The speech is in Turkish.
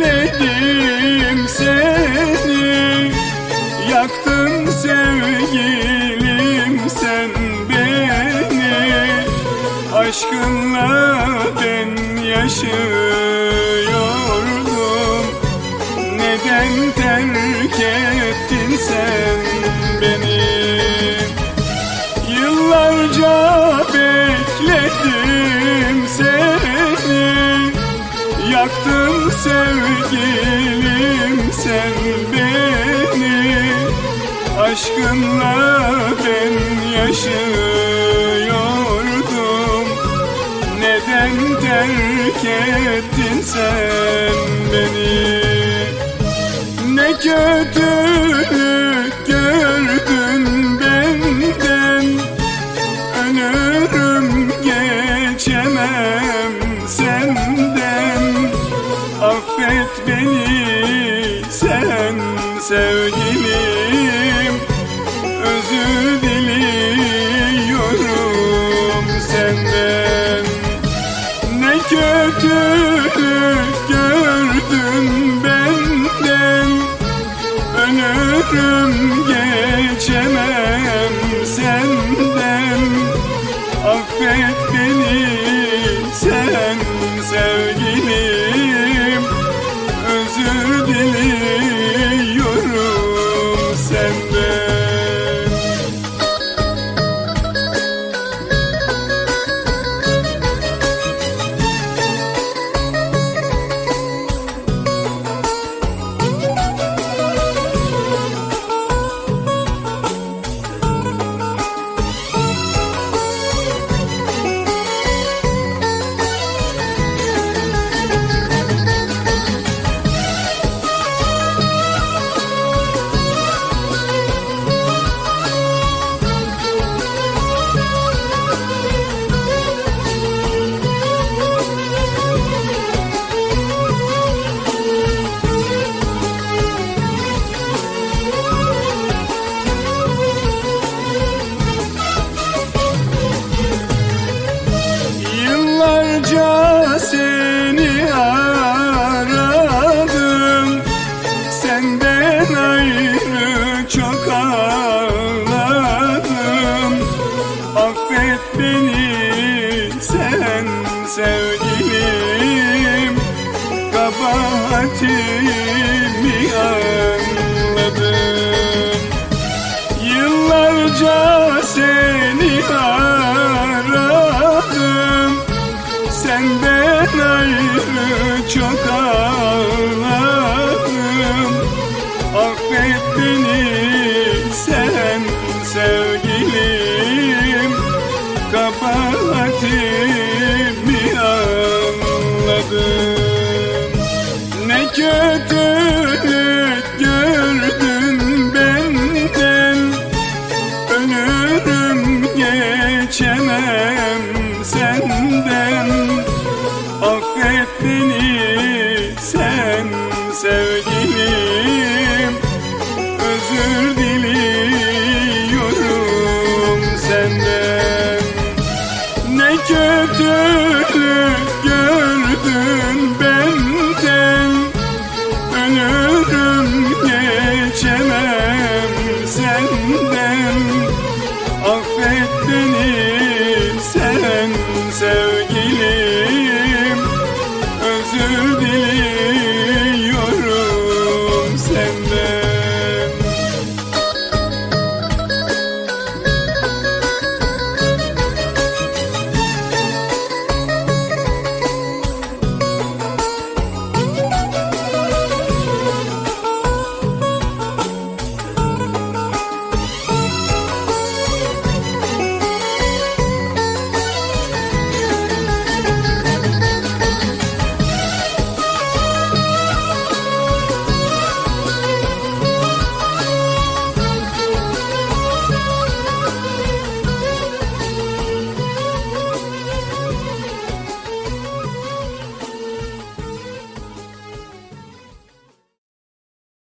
bekledim seni. Yaktın sevgilim sen beni. Aşkınla ben yaşıyordum. Neden terk ettin sen sen beni Aşkınla ben yaşıyordum. Neden terk ettin sen beni? Ne kötülük gördün sevgilim Özür diliyorum senden. Ne kötülük gördün benden Ölürüm geçemem senden. Affet beni sen sevgilim sevgilim Kabahatimi anladım. Yıllarca geçemem senden. Affet beni